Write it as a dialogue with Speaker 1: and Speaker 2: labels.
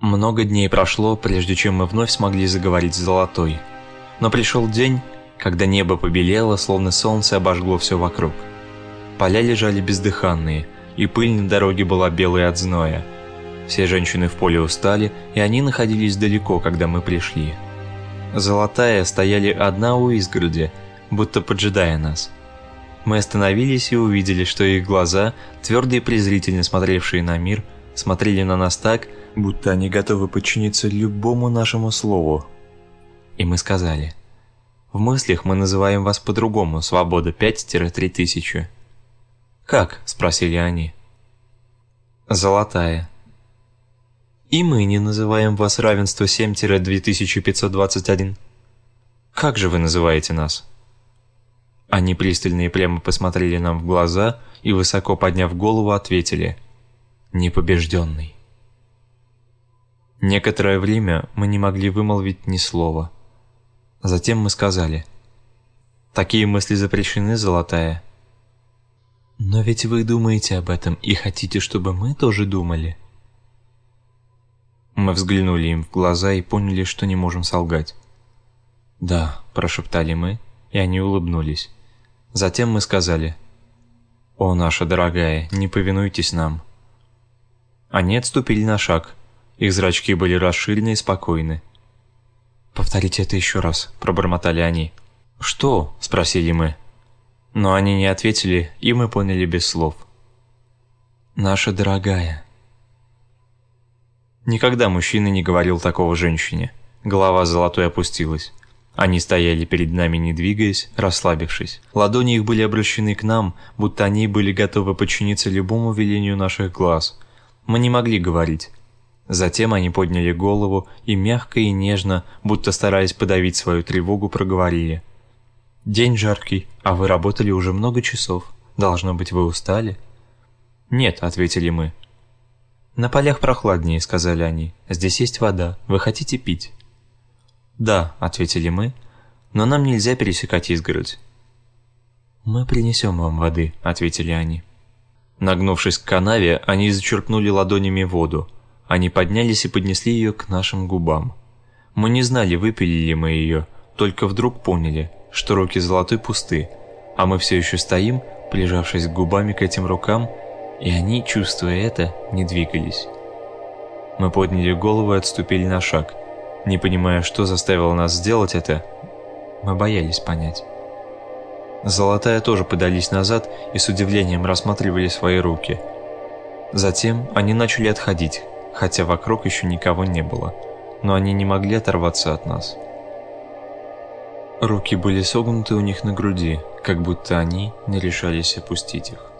Speaker 1: Много дней прошло, прежде чем мы вновь смогли заговорить с Золотой. Но пришел день, когда небо побелело, словно солнце обожгло все вокруг. Поля лежали бездыханные, и пыль на дороге была белой от зноя. Все женщины в поле устали, и они находились далеко, когда мы пришли. Золотая стояли одна у изгороди, будто поджидая нас. Мы остановились и увидели, что их глаза, твердые и презрительно смотревшие на мир, смотрели на нас так, будто они готовы подчиниться любому нашему слову. И мы сказали, в мыслях мы называем вас по-другому, свобода 5-3 тысячи. «Как?» – спросили они. «Золотая». «И мы не называем вас равенство 7-2521». «Как же вы называете нас?» Они пристально и прямо посмотрели нам в глаза и, высоко подняв голову, ответили «Непобежденный». Некоторое время мы не могли вымолвить ни слова. Затем мы сказали «Такие мысли запрещены, Золотая». «Но ведь вы думаете об этом и хотите, чтобы мы тоже думали?» Мы взглянули им в глаза и поняли, что не можем солгать. «Да», – прошептали мы, и они улыбнулись. Затем мы сказали «О, наша дорогая, не повинуйтесь нам». Они отступили на шаг. Их зрачки были расширены и спокойны. «Повторите это еще раз», – пробормотали они. «Что?» – спросили мы. Но они не ответили, и мы поняли без слов. «Наша дорогая». Никогда мужчина не говорил такого женщине. Голова золотой опустилась. Они стояли перед нами, не двигаясь, расслабившись. Ладони их были обращены к нам, будто они были готовы подчиниться любому велению наших глаз. Мы не могли говорить. Затем они подняли голову и мягко и нежно, будто стараясь подавить свою тревогу, проговорили. День жаркий, а вы работали уже много часов. Должно быть, вы устали?» «Нет», — ответили мы. «На полях прохладнее», — сказали они. «Здесь есть вода. Вы хотите пить?» «Да», — ответили мы, — «но нам нельзя пересекать изгородь». «Мы принесем вам воды», — ответили они. Нагнувшись к канаве, они зачерпнули ладонями воду. Они поднялись и поднесли ее к нашим губам. Мы не знали, выпили ли мы ее, только вдруг поняли, что руки золотой пусты, а мы все еще стоим, прижавшись губами к этим рукам, и они, чувствуя это, не двигались. Мы подняли голову и отступили на шаг. Не понимая, что заставило нас сделать это, мы боялись понять. Золотая тоже подались назад и с удивлением рассматривали свои руки. Затем они начали отходить, хотя вокруг еще никого не было, но они не могли оторваться от нас. Руки были согнуты у них на груди, как будто они не решались опустить их.